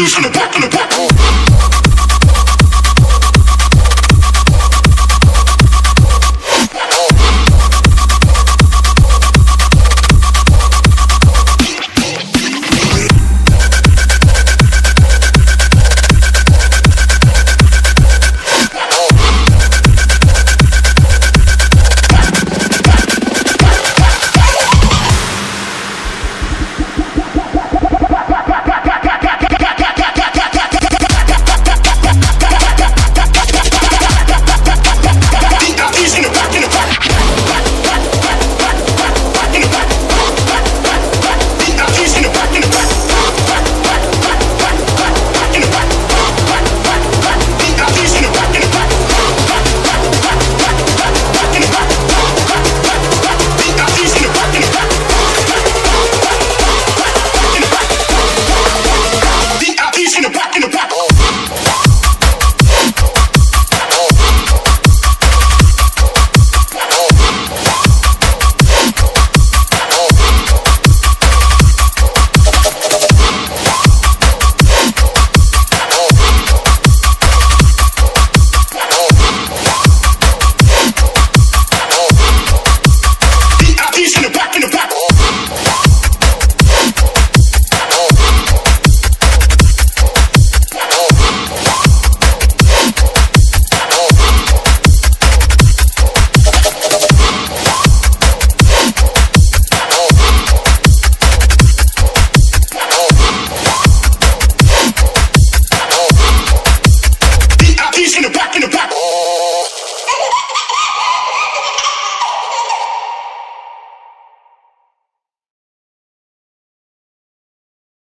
in